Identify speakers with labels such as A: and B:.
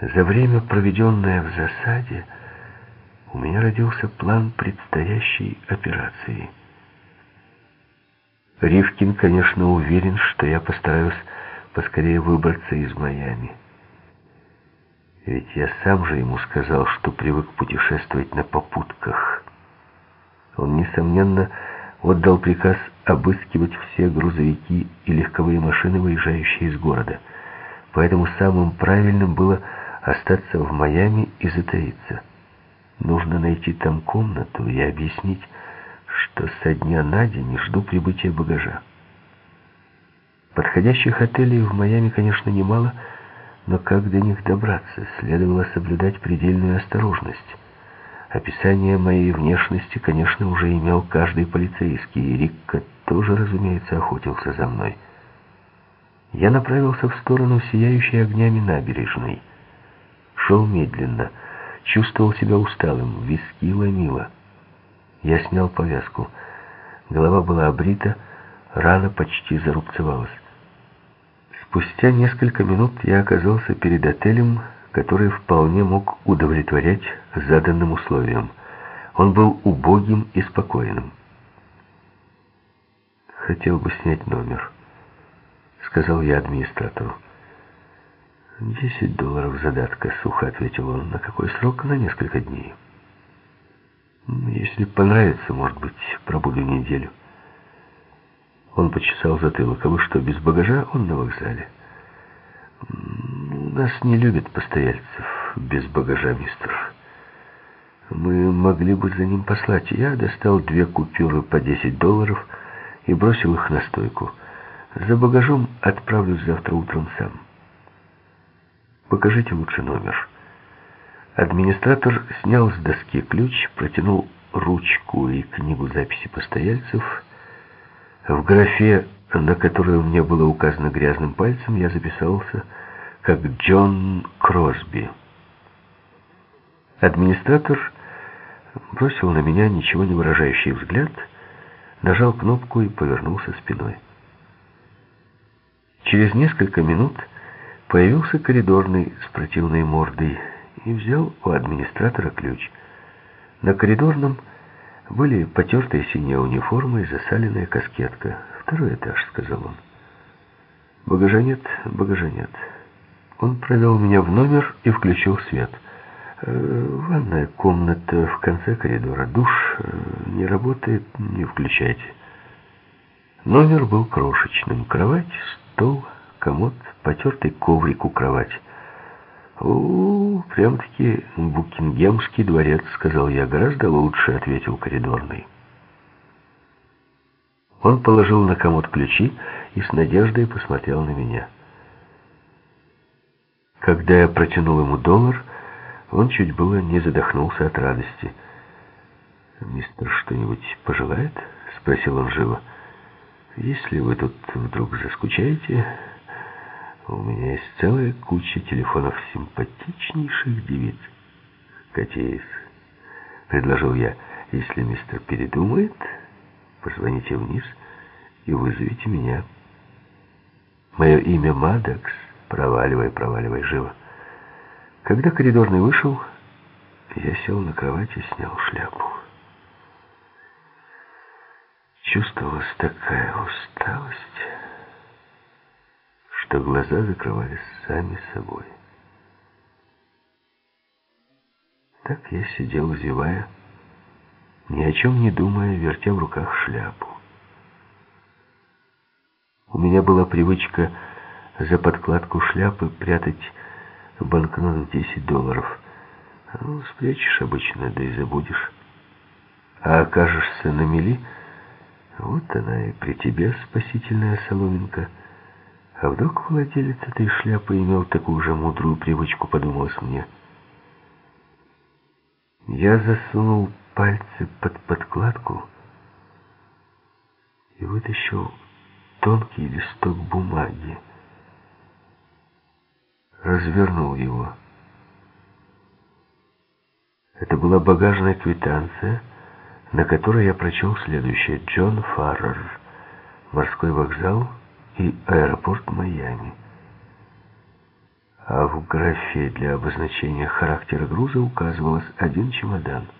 A: За время, проведенное в засаде, у меня родился план предстоящей операции. Ривкин, конечно, уверен, что я постараюсь поскорее выбраться из Майами. Ведь я сам же ему сказал, что привык путешествовать на попутках. Он, несомненно, отдал приказ обыскивать все грузовики и легковые машины, выезжающие из города. Поэтому самым правильным было остаться в Майами и затаиться. Нужно найти там комнату и объяснить, что со дня на день жду прибытия багажа. Подходящих отелей в Майами, конечно, немало, но как до них добраться? Следовало соблюдать предельную осторожность. Описание моей внешности, конечно, уже имел каждый полицейский, и Рикка тоже, разумеется, охотился за мной. Я направился в сторону сияющей огнями набережной. Шел медленно, чувствовал себя усталым, виски ломило. Я снял повязку. Голова была обрита, рана почти зарубцевалась. Спустя несколько минут я оказался перед отелем, который вполне мог удовлетворять заданным условиям. Он был убогим и спокойным. «Хотел бы снять номер», — сказал я администратору. «Десять долларов задатка», — сухо ответил он. «На какой срок?» «На несколько дней». «Если понравится, может быть, пробуду неделю». Он почесал затылок. «А вы что, без багажа? Он на вокзале». «Нас не любят постояльцев без багажа, мистер. Мы могли бы за ним послать. Я достал две купюры по 10 долларов и бросил их на стойку. За багажом отправлюсь завтра утром сам». Покажите лучше номер. Администратор снял с доски ключ, протянул ручку и книгу записи постояльцев. В графе, на которую мне было указано грязным пальцем, я записался как Джон Кросби. Администратор бросил на меня ничего не выражающий взгляд, нажал кнопку и повернулся спиной. Через несколько минут Появился коридорный с противной мордой и взял у администратора ключ. На коридорном были потертая синяя униформа и засаленная каскетка. «Второй этаж», — сказал он. «Багажа нет, багажа нет». Он провел меня в номер и включил свет. Э, «Ванная комната в конце коридора. Душ э, не работает, не включайте». Номер был крошечным. Кровать, стол, комод, потертый коврик у кровати. «О, прям-таки Букингемский дворец», — сказал я. «Гораздо лучше», — ответил коридорный. Он положил на комод ключи и с надеждой посмотрел на меня. Когда я протянул ему доллар, он чуть было не задохнулся от радости. «Мистер что-нибудь пожелает?» — спросил он живо. «Если вы тут вдруг заскучаете...» У меня есть целая куча телефонов симпатичнейших девиц. Катеис, предложил я, если мистер передумает, позвоните вниз и вызовите меня. Мое имя Мадакс. Проваливай, проваливай, живо. Когда коридорный вышел, я сел на кровать и снял шляпу. Чувствовалась такая усталость что глаза закрывались сами собой. Так я сидел, зевая, ни о чем не думая, вертя в руках шляпу. У меня была привычка за подкладку шляпы прятать банкнот в 10 долларов. Ну, спрячешь обычно, да и забудешь. А окажешься на мели, вот она и при тебе спасительная соломинка — а вдруг владелец этой шляпы имел такую же мудрую привычку, подумалось мне. Я засунул пальцы под подкладку и вытащил тонкий листок бумаги. Развернул его. Это была багажная квитанция, на которой я прочел следующее. Джон Фаррер. Морской вокзал и аэропорт Майами. а в графе для обозначения характера груза указывалось один чемодан –